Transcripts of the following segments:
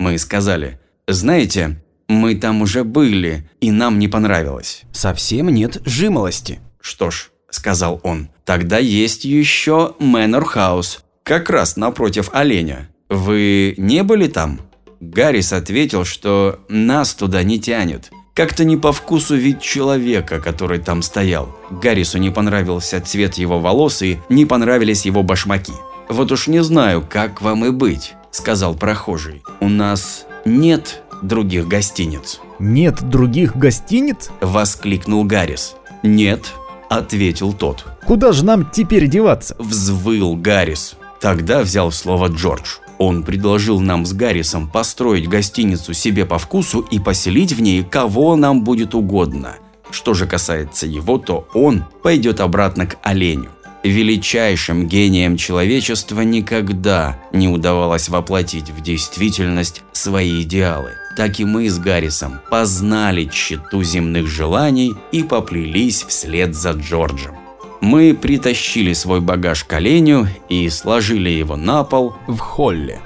Мы сказали, знаете, мы там уже были, и нам не понравилось. Совсем нет жимолости. Что ж, сказал он, тогда есть еще Мэннер Хаус, как раз напротив оленя. Вы не были там? Гаррис ответил, что нас туда не тянет. Как-то не по вкусу вид человека, который там стоял. Гаррису не понравился цвет его волос и не понравились его башмаки. «Вот уж не знаю, как вам и быть», – сказал прохожий. «У нас нет других гостиниц». «Нет других гостиниц?» – воскликнул Гаррис. «Нет», – ответил тот. «Куда же нам теперь деваться?» – взвыл Гаррис. Тогда взял слово Джордж. Он предложил нам с Гаррисом построить гостиницу себе по вкусу и поселить в ней кого нам будет угодно. Что же касается его, то он пойдет обратно к оленю. Величайшим гением человечества никогда не удавалось воплотить в действительность свои идеалы. Так и мы с Гаррисом познали тщету земных желаний и поплелись вслед за Джорджем. Мы притащили свой багаж к оленю и сложили его на пол в холле.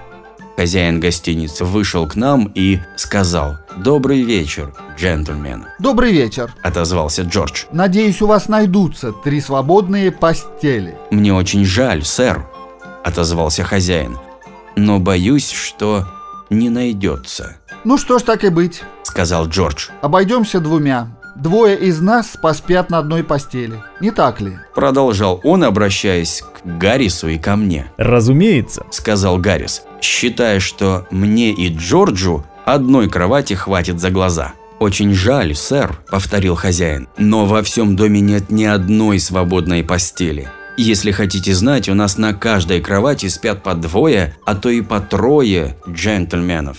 Хозяин гостиницы вышел к нам и сказал «Добрый вечер, джентльмены». «Добрый вечер», – отозвался Джордж. «Надеюсь, у вас найдутся три свободные постели». «Мне очень жаль, сэр», – отозвался хозяин. «Но боюсь, что не найдется». «Ну что ж, так и быть», – сказал Джордж. «Обойдемся двумя. Двое из нас поспят на одной постели, не так ли? Продолжал он, обращаясь к Гаррису и ко мне. Разумеется, сказал Гаррис, считая, что мне и Джорджу одной кровати хватит за глаза. «Очень жаль, сэр», – повторил хозяин, – «но во всем доме нет ни одной свободной постели. Если хотите знать, у нас на каждой кровати спят по двое, а то и по трое джентльменов.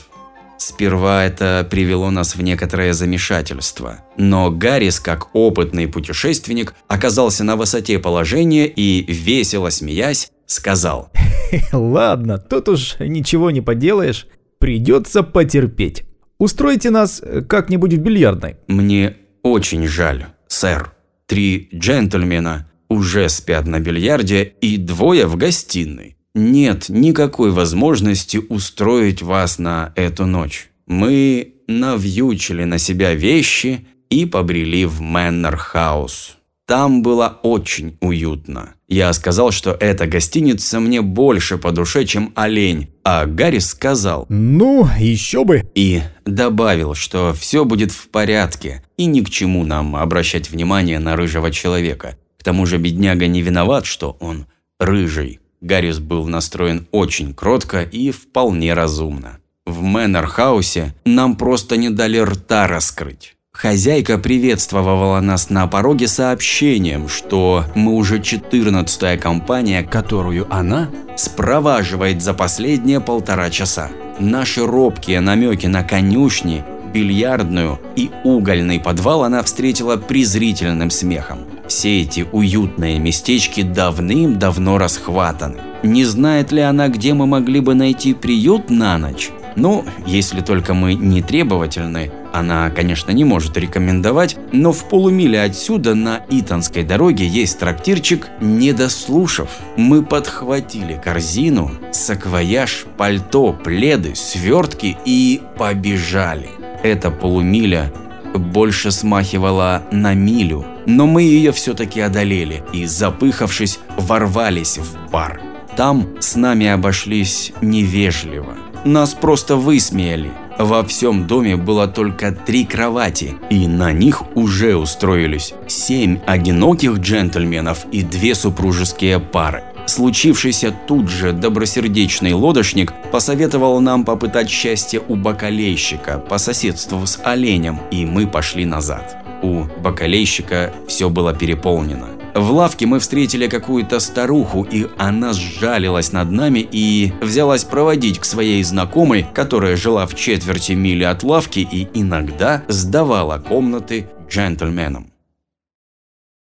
Сперва это привело нас в некоторое замешательство. Но Гаррис, как опытный путешественник, оказался на высоте положения и, весело смеясь, сказал. «Ладно, тут уж ничего не поделаешь, придется потерпеть. Устройте нас как-нибудь в бильярдной». «Мне очень жаль, сэр. Три джентльмена уже спят на бильярде и двое в гостиной нет никакой возможности устроить вас на эту ночь. Мы навьючили на себя вещи и побрели в Мэннер-хаус. Там было очень уютно. Я сказал, что эта гостиница мне больше по душе, чем олень, а Гарри сказал «Ну, еще бы!» и добавил, что все будет в порядке и ни к чему нам обращать внимание на рыжего человека. К тому же бедняга не виноват, что он рыжий. Гаррис был настроен очень кротко и вполне разумно. В Мэннер-хаусе нам просто не дали рта раскрыть. Хозяйка приветствовала нас на пороге сообщением, что мы уже 14-я компания, которую она спроваживает за последние полтора часа. Наши робкие намеки на конюшни, бильярдную и угольный подвал она встретила презрительным смехом. Все эти уютные местечки давным-давно расхватаны. Не знает ли она, где мы могли бы найти приют на ночь? Ну, если только мы не требовательны, она, конечно, не может рекомендовать, но в полумиле отсюда на Итанской дороге есть трактирчик «Не дослушав». Мы подхватили корзину, саквояж, пальто, пледы, свертки и побежали. Эта полумиля больше смахивала на милю, но мы ее все-таки одолели и, запыхавшись, ворвались в бар. Там с нами обошлись невежливо. Нас просто высмеяли. Во всем доме было только три кровати, и на них уже устроились семь одиноких джентльменов и две супружеские пары. Случившийся тут же добросердечный лодочник посоветовал нам попытать счастье у бакалейщика по соседству с оленем, и мы пошли назад. У бакалейщика все было переполнено. В лавке мы встретили какую-то старуху, и она сжалилась над нами и взялась проводить к своей знакомой, которая жила в четверти мили от лавки и иногда сдавала комнаты джентльменам.